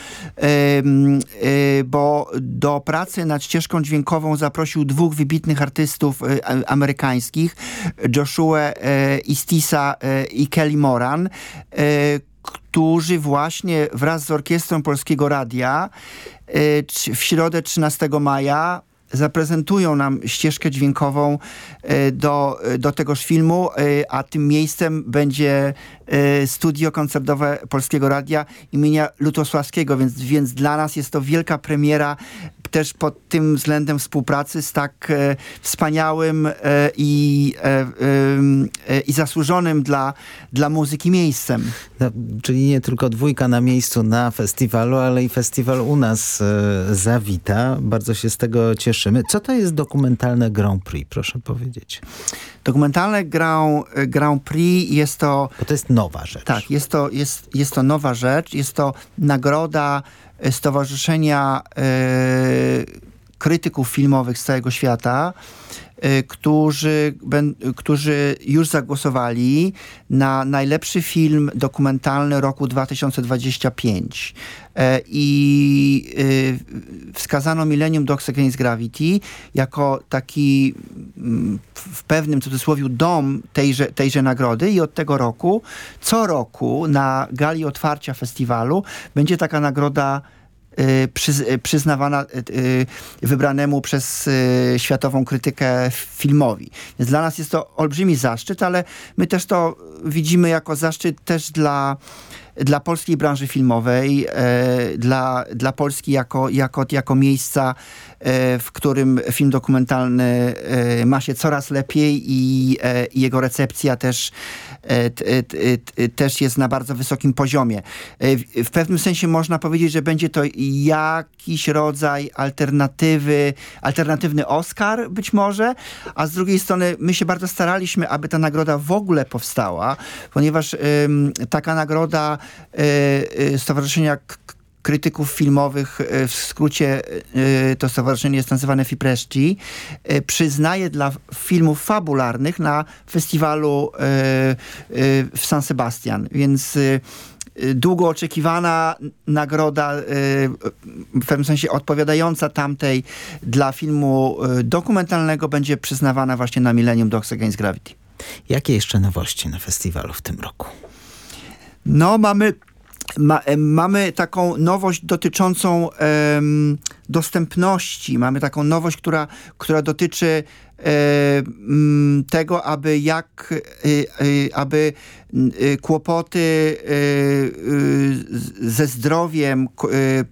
bo do pracy nad ścieżką dźwiękową zaprosił dwóch wybitnych artystów amerykańskich, Joshua Istisa i Kelly Moran, e, którzy właśnie wraz z Orkiestrą Polskiego Radia e, w środę 13 maja zaprezentują nam ścieżkę dźwiękową e, do, do tegoż filmu, a tym miejscem będzie studio koncertowe Polskiego Radia imienia Lutosławskiego, więc, więc dla nas jest to wielka premiera też pod tym względem współpracy z tak e, wspaniałym e, i, e, e, i zasłużonym dla, dla muzyki miejscem. Czyli nie tylko dwójka na miejscu na festiwalu, ale i festiwal u nas e, zawita. Bardzo się z tego cieszymy. Co to jest dokumentalne Grand Prix, proszę powiedzieć? Dokumentalne Grand, Grand Prix jest to... Bo to jest nowa rzecz. Tak, jest to, jest, jest to nowa rzecz. Jest to nagroda Stowarzyszenia e, Krytyków Filmowych z całego świata, e, którzy, którzy już zagłosowali na najlepszy film dokumentalny roku 2025. E, I wskazano Millennium Dogs Against Gravity jako taki mm, w pewnym cudzysłowie dom tejże, tejże nagrody i od tego roku, co roku na gali otwarcia festiwalu będzie taka nagroda Y, y, przyznawana y, wybranemu przez światową krytykę filmowi. Więc dla nas jest to olbrzymi zaszczyt, ale my też to widzimy jako zaszczyt też dla dla polskiej branży filmowej, e, dla, dla Polski jako, jako, jako miejsca, e, w którym film dokumentalny e, ma się coraz lepiej i, jego recepcja też, też jest na bardzo wysokim poziomie. W, pewnym sensie można powiedzieć, że będzie to jakiś rodzaj alternatywy, alternatywny Oscar być może, a z drugiej strony my się bardzo staraliśmy, aby ta nagroda w ogóle powstała, ponieważ taka nagroda Stowarzyszenia K- Krytyków Filmowych, y, w skrócie y, to stowarzyszenie jest nazywane FIPRESCI, y, przyznaje dla filmów fabularnych na festiwalu y, y, w San Sebastian, więc y, y, długo oczekiwana nagroda, y, w pewnym sensie odpowiadająca tamtej dla filmu y, dokumentalnego będzie przyznawana właśnie na Millennium Dogs Against Gravity. Jakie jeszcze nowości na festiwalu w tym roku? No, mamy, ma, mamy taką nowość dotyczącą dostępności. Mamy taką nowość, która, która dotyczy tego, aby jak, y, y, aby kłopoty ze zdrowiem,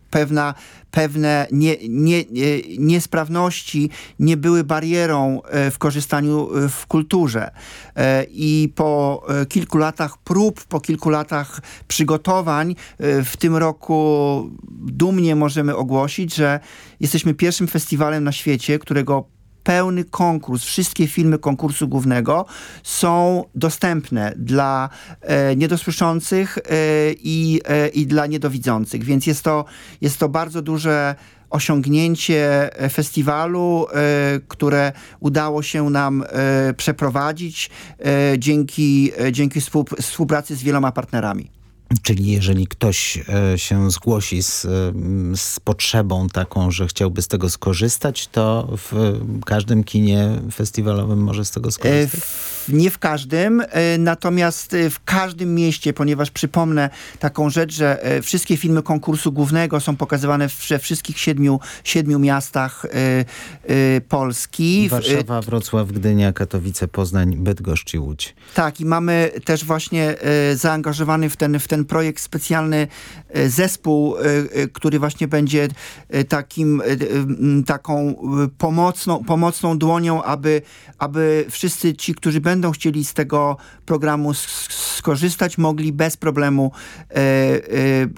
pewna, pewne nie, nie, nie, niesprawności nie były barierą e, w korzystaniu e, w kulturze. E, I po e, kilku latach prób, po kilku latach przygotowań, e, w tym roku dumnie możemy ogłosić, że jesteśmy pierwszym festiwalem na świecie, którego pełny konkurs, wszystkie filmy konkursu głównego są dostępne dla e, niedosłyszących e, i, e, i dla niedowidzących, więc jest to, jest to bardzo duże osiągnięcie e, festiwalu, e, które udało się nam e, przeprowadzić dzięki, dzięki współp- współpracy z wieloma partnerami. Czyli jeżeli ktoś e, się zgłosi z, e, z potrzebą taką, że chciałby z tego skorzystać, to w każdym kinie festiwalowym może z tego E, skorzystać? Nie w każdym, natomiast w każdym mieście, ponieważ przypomnę taką rzecz, że wszystkie filmy konkursu głównego są pokazywane we wszystkich siedmiu, siedmiu miastach Polski. Warszawa, Wrocław, Gdynia, Katowice, Poznań, Bydgoszcz i Łódź. Tak, i mamy też właśnie zaangażowany w ten, w ten projekt specjalny e, zespół, e, e, który właśnie będzie takim, taką pomocną, pomocną dłonią, aby, aby wszyscy ci, którzy będą chcieli z tego programu skorzystać, mogli bez problemu e, e, e,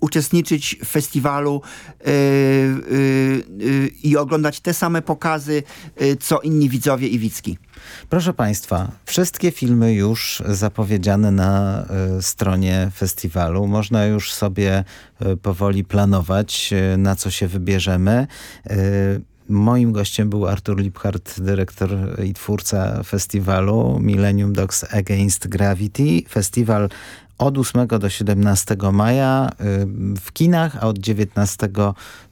uczestniczyć w festiwalu i oglądać te same pokazy, co inni widzowie i widzki. Proszę Państwa, wszystkie filmy już zapowiedziane na e, stronie festiwalu. Można już sobie e, powoli planować, e, na co się wybierzemy. Moim gościem był Artur Liphart, dyrektor i twórca festiwalu Millennium Dogs Against Gravity. Festiwal od 8 do 17 maja y, w kinach, a od 19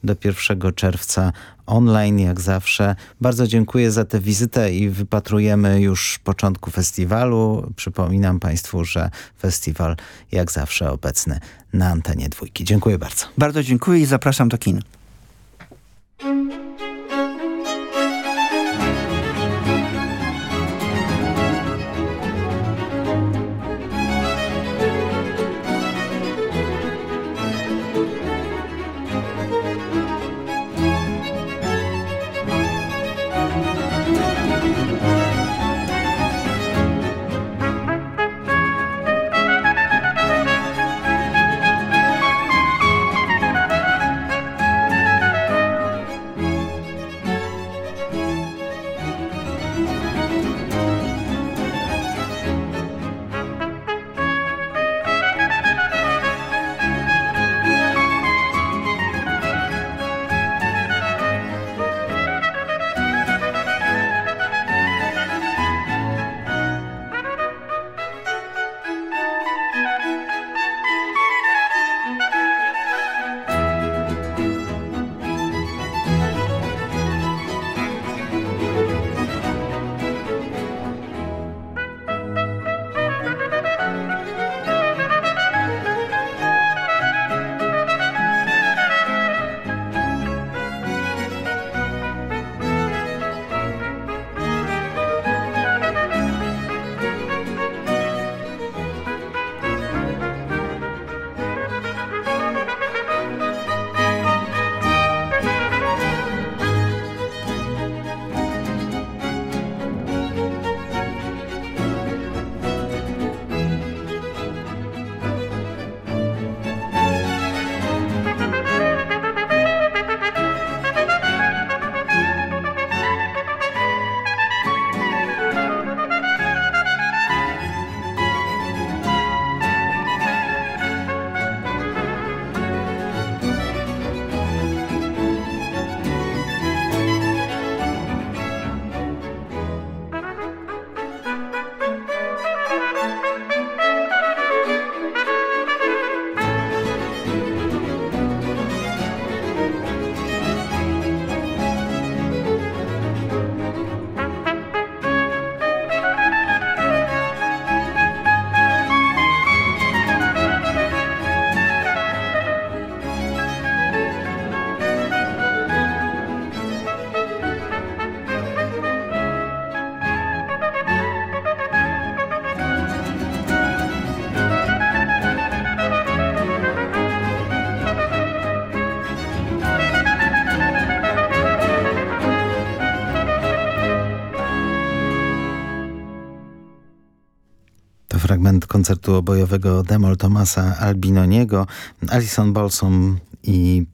do 1 czerwca online jak zawsze. Bardzo dziękuję za tę wizytę i wypatrujemy już początku festiwalu. Przypominam Państwu, że festiwal jak zawsze obecny na antenie dwójki. Dziękuję bardzo. Bardzo dziękuję i zapraszam do kin. Koncertu obojowego Demol Tomasa Albinoniego, Alison Balsom i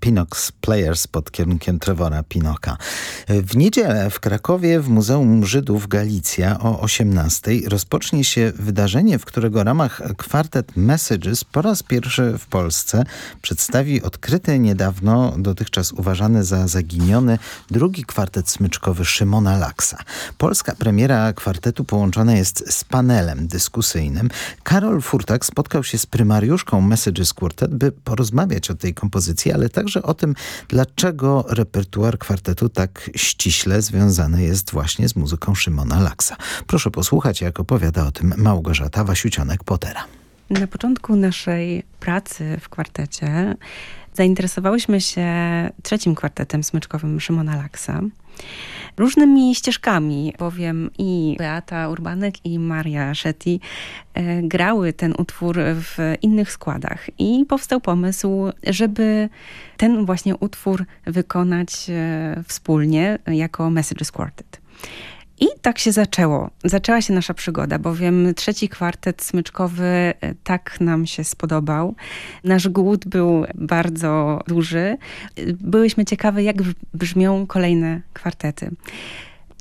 Pinox Players pod kierunkiem Trevora Pinoka. W niedzielę w Krakowie w Muzeum Żydów Galicja o 18 rozpocznie się wydarzenie, w którego ramach kwartet Messages po raz pierwszy w Polsce przedstawi odkryty niedawno, dotychczas uważany za zaginiony, drugi kwartet smyczkowy Szymona Laksa. Polska premiera kwartetu połączona jest z panelem dyskusyjnym. Karol Furtak spotkał się z prymariuszką Messages Quartet, by porozmawiać o tej kompozycji, ale także o tym, dlaczego repertuar kwartetu tak ściśle związany jest właśnie z muzyką Szymona Laksa. Proszę posłuchać, jak opowiada o tym Małgorzata Wasiucionek-Potera. Na początku naszej pracy w kwartecie zainteresowałyśmy się trzecim kwartetem smyczkowym Szymona Laksa. Różnymi ścieżkami, bowiem i Beata Urbanek i Maria Shetty e, grały ten utwór w innych składach i powstał pomysł, żeby ten właśnie utwór wykonać e, wspólnie jako Messages Quartet. I tak się zaczęło. Zaczęła się nasza przygoda, bowiem trzeci kwartet smyczkowy e, tak nam się spodobał. Nasz głód był bardzo duży. Byłyśmy ciekawe, jak brzmią kolejne kwartety.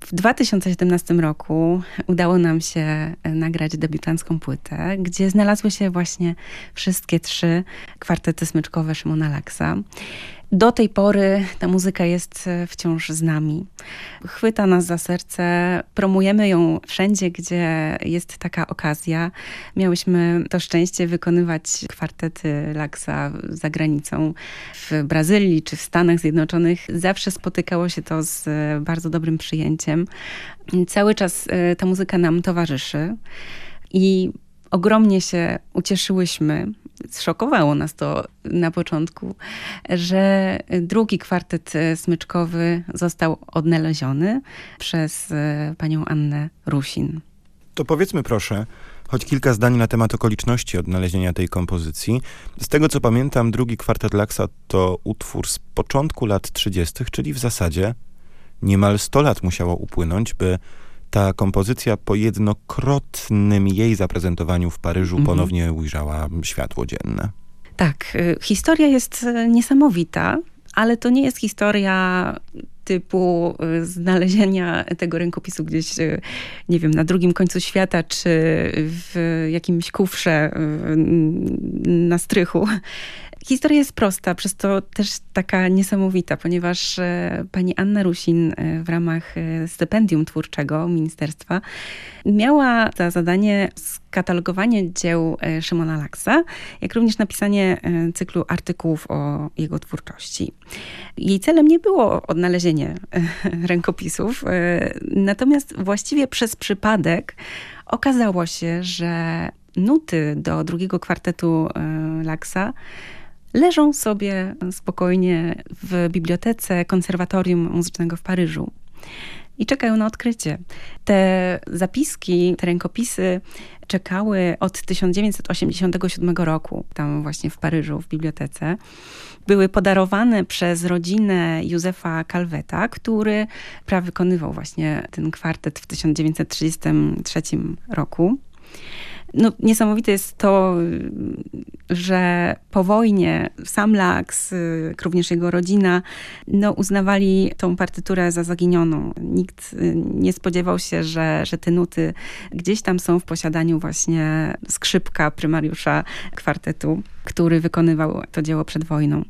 W 2017 roku udało nam się e, nagrać debiutancką płytę, gdzie znalazły się właśnie wszystkie trzy kwartety smyczkowe Szymona Laksa. Do tej pory ta muzyka jest e, wciąż z nami. Chwyta nas za serce, promujemy ją wszędzie, gdzie jest taka okazja. Miałyśmy to szczęście wykonywać kwartety Laksa za granicą w Brazylii czy w Stanach Zjednoczonych. Zawsze spotykało się to z e, bardzo dobrym przyjęciem. Cały czas e, ta muzyka nam towarzyszy i ogromnie się ucieszyłyśmy, zszokowało nas to na początku, że drugi kwartet smyczkowy został odnaleziony przez e, panią Annę Rusin. To powiedzmy proszę, choć kilka zdań na temat okoliczności odnalezienia tej kompozycji. Z tego co pamiętam, drugi kwartet Laksa to utwór z początku lat 30., czyli w zasadzie niemal 100 lat musiało upłynąć, by ta kompozycja po jednokrotnym jej zaprezentowaniu w Paryżu mhm. ponownie ujrzała światło dzienne. Tak, y, historia jest y, niesamowita, ale to nie jest historia typu y, znalezienia tego rękopisu gdzieś, nie wiem, na drugim końcu świata, czy w jakimś kufrze na strychu. Historia jest prosta, przez to też taka niesamowita, ponieważ e, pani Anna Rusin e, w ramach e, stypendium twórczego ministerstwa miała za zadanie skatalogowanie dzieł Szymona Laksa, jak również napisanie cyklu artykułów o jego twórczości. Jej celem nie było odnalezienie rękopisów, natomiast właściwie przez przypadek okazało się, że nuty do drugiego kwartetu Laksa leżą sobie spokojnie w bibliotece Konserwatorium Muzycznego w Paryżu i czekają na odkrycie. Te zapiski, te rękopisy czekały od 1987 roku, tam właśnie w Paryżu, w bibliotece. Były podarowane przez rodzinę Józefa Calveta, który wykonywał właśnie ten kwartet w 1933 roku. No, niesamowite jest to, że po wojnie sam Laks, również jego rodzina, no, uznawali tą partyturę za zaginioną. Nikt y, nie spodziewał się, że, że te nuty gdzieś tam są w posiadaniu właśnie skrzypka prymariusza kwartetu, który wykonywał to dzieło przed wojną.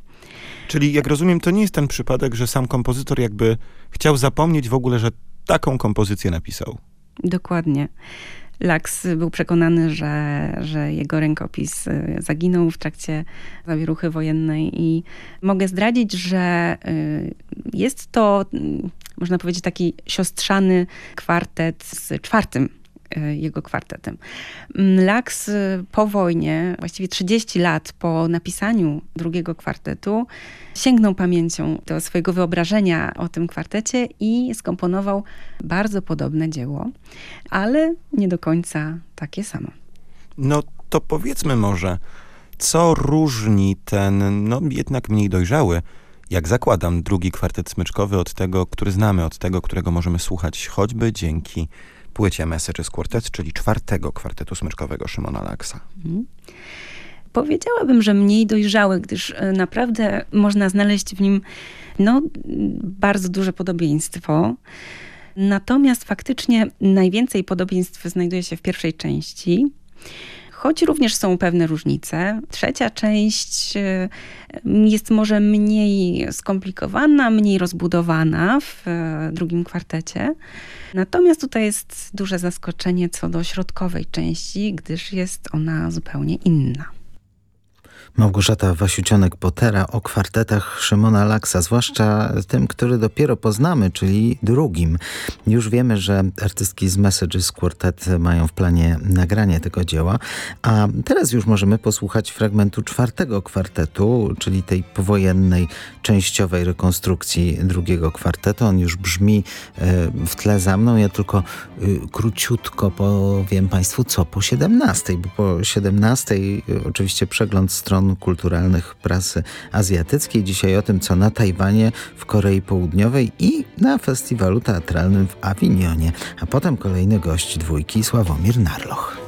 Czyli jak rozumiem, to nie jest ten przypadek, że sam kompozytor jakby chciał zapomnieć w ogóle, że taką kompozycję napisał. Dokładnie. Laks był przekonany, że, że jego rękopis y, zaginął w trakcie zawieruchy wojennej i mogę zdradzić, że y, jest to, y, można powiedzieć, taki siostrzany kwartet z czwartym jego kwartetem. Laks po wojnie, właściwie 30 lat po napisaniu drugiego kwartetu, sięgnął pamięcią do swojego wyobrażenia o tym kwartecie i skomponował bardzo podobne dzieło, ale nie do końca takie samo. No to powiedzmy może, co różni ten, no jednak mniej dojrzały, jak zakładam, drugi kwartet smyczkowy od tego, który znamy, od tego, którego możemy słuchać choćby dzięki płycie Messages Quartet, czyli czwartego kwartetu smyczkowego Szymona Laksa? Mhm. Powiedziałabym, że mniej dojrzały, gdyż e, naprawdę można znaleźć w nim no, bardzo duże podobieństwo. Natomiast faktycznie najwięcej podobieństw znajduje się w pierwszej części choć również są pewne różnice. Trzecia część e, jest może mniej skomplikowana, mniej rozbudowana w e, drugim kwartecie. Natomiast tutaj jest duże zaskoczenie co do środkowej części, gdyż jest ona zupełnie inna. Małgorzata Wasiucionek-Potera o kwartetach Szymona Laksa, zwłaszcza tym, który dopiero poznamy, czyli drugim. Już wiemy, że artystki z Messages Quartet mają w planie nagranie tego dzieła, a teraz już możemy posłuchać fragmentu czwartego kwartetu, czyli tej powojennej, częściowej rekonstrukcji drugiego kwartetu. On już brzmi e, w tle za mną. Ja tylko e, króciutko powiem Państwu, co po 17, bo po 17 e, oczywiście przegląd stron stron kulturalnych prasy azjatyckiej. Dzisiaj o tym, co na Tajwanie, w Korei Południowej i na festiwalu teatralnym w Awinionie. A potem kolejny gość dwójki Sławomir Narloch.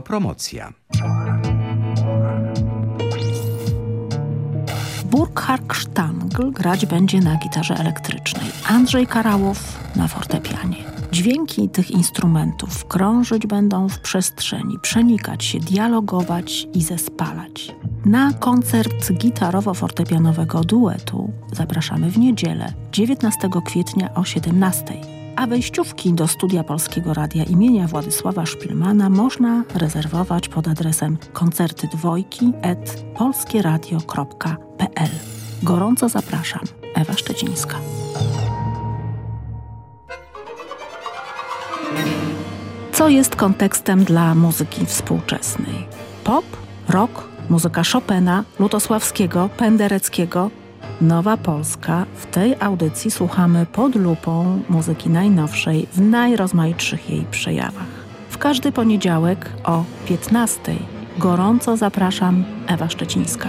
Autopromocja. Burkhard Sztangl grać będzie na gitarze elektrycznej, Andrzej Karałow na fortepianie. Dźwięki tych instrumentów krążyć będą w przestrzeni, przenikać się, dialogować i zespalać. Na koncert gitarowo-fortepianowego duetu zapraszamy w niedzielę 19 kwietnia o 17 a wejściówki do studia Polskiego Radia imienia Władysława Szpilmana można rezerwować pod adresem koncerty. Gorąco zapraszam. Ewa Szczecińska. co jest kontekstem dla muzyki współczesnej. Pop, rock, muzyka Chopina, Lutosławskiego, Pendereckiego. Nowa Polska. W tej audycji słuchamy pod lupą muzyki najnowszej w najrozmaitszych jej przejawach. W każdy poniedziałek o 15. Gorąco zapraszam Ewa Szczecińska.